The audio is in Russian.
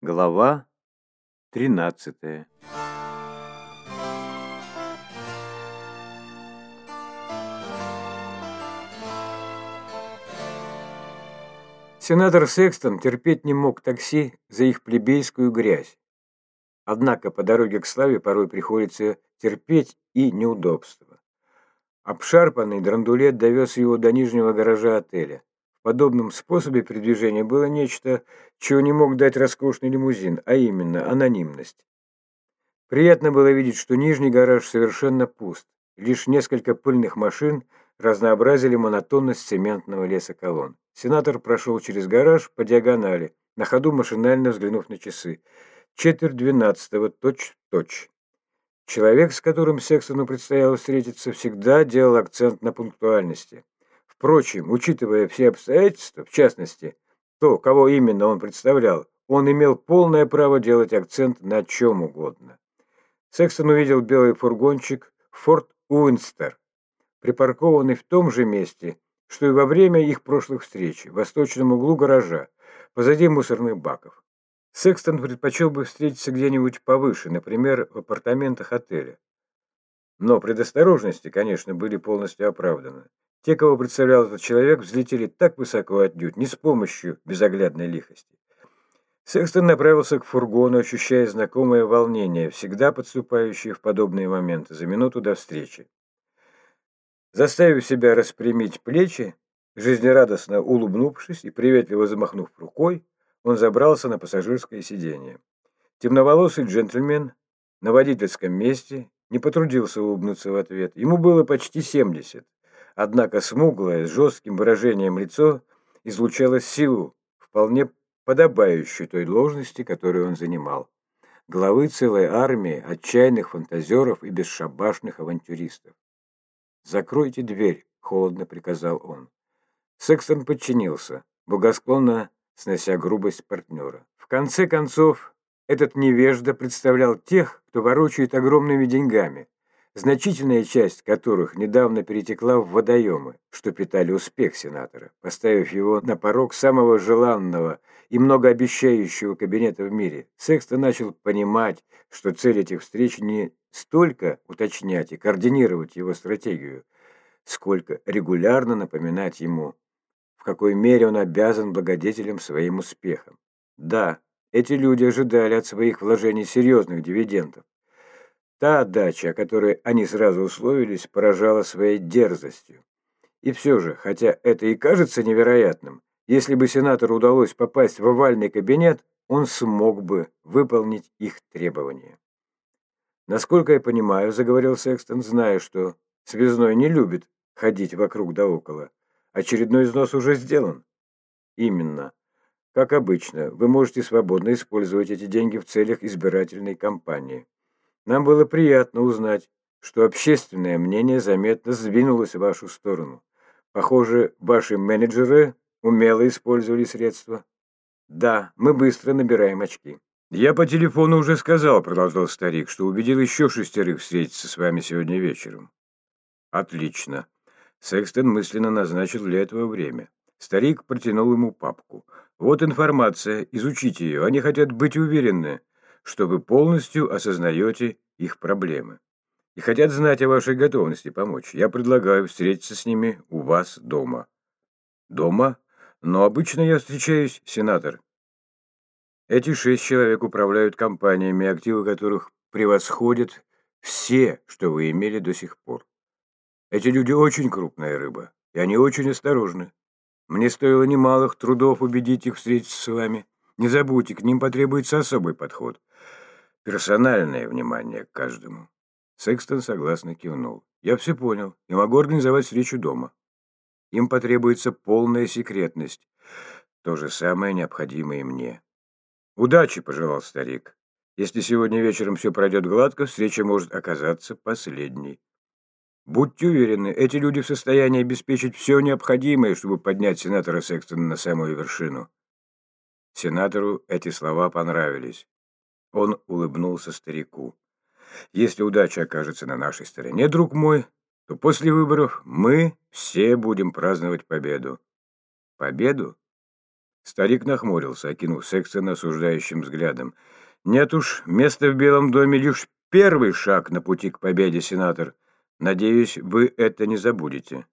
Глава 13 Сенатор Секстон терпеть не мог такси за их плебейскую грязь. Однако по дороге к славе порой приходится терпеть и неудобства. Обшарпанный драндулет довез его до нижнего гаража отеля. Подобном способе передвижения было нечто, чего не мог дать роскошный лимузин, а именно анонимность. Приятно было видеть, что нижний гараж совершенно пуст. Лишь несколько пыльных машин разнообразили монотонность цементного леса колонн. Сенатор прошел через гараж по диагонали, на ходу машинально взглянув на часы. Четверть двенадцатого, точь-в-точь. Человек, с которым Секстону предстояло встретиться, всегда делал акцент на пунктуальности. Впрочем, учитывая все обстоятельства, в частности, то, кого именно он представлял, он имел полное право делать акцент на чем угодно. Секстон увидел белый фургончик «Форт Уинстер», припаркованный в том же месте, что и во время их прошлых встреч, в восточном углу гаража, позади мусорных баков. Секстон предпочел бы встретиться где-нибудь повыше, например, в апартаментах отеля. Но предосторожности, конечно, были полностью оправданы. Те, кого представлял этот человек, взлетели так высоко отнюдь, не с помощью безоглядной лихости. Секстон направился к фургону, ощущая знакомое волнение, всегда подступающее в подобные моменты, за минуту до встречи. Заставив себя распрямить плечи, жизнерадостно улыбнувшись и приветливо замахнув рукой, он забрался на пассажирское сиденье. Темноволосый джентльмен на водительском месте не потрудился улыбнуться в ответ. Ему было почти семьдесят, однако смуглое, с жестким выражением лицо излучало силу, вполне подобающую той должности, которую он занимал. Главы целой армии отчаянных фантазеров и бесшабашных авантюристов. «Закройте дверь», — холодно приказал он. Секстон подчинился, благосклонно снося грубость партнера. В конце концов, этот невежда представлял тех, кто ворочает огромными деньгами, значительная часть которых недавно перетекла в водоемы, что питали успех сенатора, поставив его на порог самого желанного и многообещающего кабинета в мире. Секста начал понимать, что цель этих встреч не столько уточнять и координировать его стратегию, сколько регулярно напоминать ему, в какой мере он обязан благодетелям своим успехом. Да, эти люди ожидали от своих вложений серьезных дивидендов. Та отдача, о которой они сразу условились, поражала своей дерзостью. И все же, хотя это и кажется невероятным, если бы сенатору удалось попасть в овальный кабинет, он смог бы выполнить их требования. «Насколько я понимаю», — заговорил Секстон, зная, что связной не любит ходить вокруг да около. «Очередной износ уже сделан». «Именно. Как обычно, вы можете свободно использовать эти деньги в целях избирательной кампании. Нам было приятно узнать, что общественное мнение заметно сдвинулось в вашу сторону. Похоже, ваши менеджеры умело использовали средства. Да, мы быстро набираем очки. «Я по телефону уже сказал», — продолжал старик, «что убедил еще шестерых встретиться с вами сегодня вечером». «Отлично». Секстон мысленно назначил для этого время. Старик протянул ему папку. «Вот информация, изучите ее. Они хотят быть уверены, что вы полностью осознаете их проблемы. И хотят знать о вашей готовности помочь. Я предлагаю встретиться с ними у вас дома». «Дома? Но обычно я встречаюсь, сенатор, эти шесть человек управляют компаниями, активы которых превосходят все, что вы имели до сих пор. Эти люди очень крупная рыба, и они очень осторожны. Мне стоило немалых трудов убедить их встретиться с вами. Не забудьте, к ним потребуется особый подход. Персональное внимание к каждому. Секстон согласно кивнул. Я все понял и могу организовать встречу дома. Им потребуется полная секретность. То же самое необходимо и мне. «Удачи!» – пожелал старик. «Если сегодня вечером все пройдет гладко, встреча может оказаться последней. Будьте уверены, эти люди в состоянии обеспечить все необходимое, чтобы поднять сенатора Секстона на самую вершину». Сенатору эти слова понравились. Он улыбнулся старику. «Если удача окажется на нашей стороне, друг мой, то после выборов мы все будем праздновать победу». «Победу?» Старик нахмурился, окинув Секстона осуждающим взглядом. «Нет уж, место в Белом доме лишь первый шаг на пути к победе, сенатор. Надеюсь, вы это не забудете».